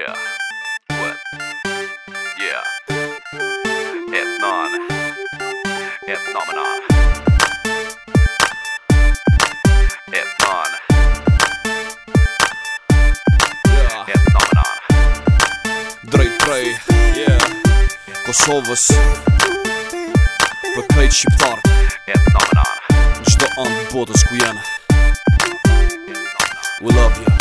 Yeah. What? Yeah. Ethnon. Ethnomenon. Ethnon. Yeah. Ethnomenon. Drejt prej yeah. Kosovës Për krejt shqiptarët Ethnomenon. Në anë të botës ku jenë We love you